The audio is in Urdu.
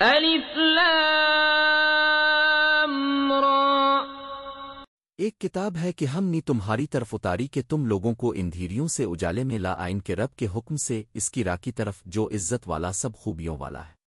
الف را۔ ایک کتاب ہے کہ ہم نے تمہاری طرف اتاری کہ تم لوگوں کو اندھیریوں سے اجالے میں لا آئین کے رب کے حکم سے اس کی راکی طرف جو عزت والا سب خوبیوں والا ہے۔